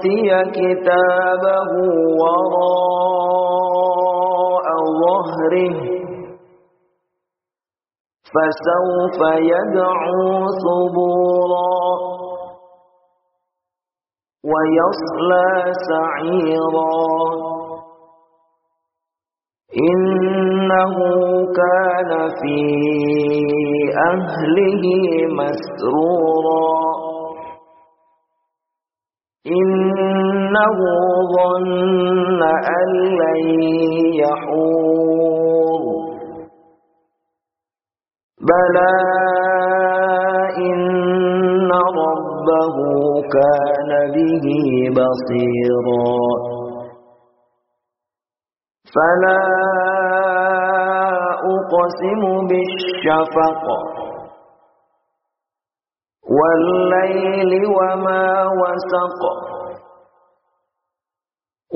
أوتي كتابه وراء ظهره فسوف يدعو ثبورا ويصلى سعيرا إنه كان في أهله مسرورا إنه ظن أن لن يحور. بلى إن ربه كان به بصيرا. فلا أقسم بالشفق والليل وما وسق.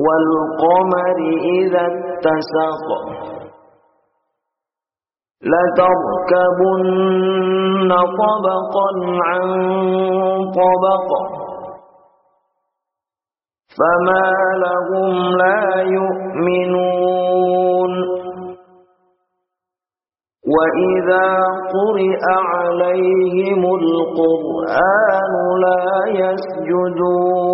والقمر إذا اتسق. لتركبن طبقا عن طبق. فما لهم لا يؤمنون. وإذا قرئ عليهم القرآن لا يسجدون.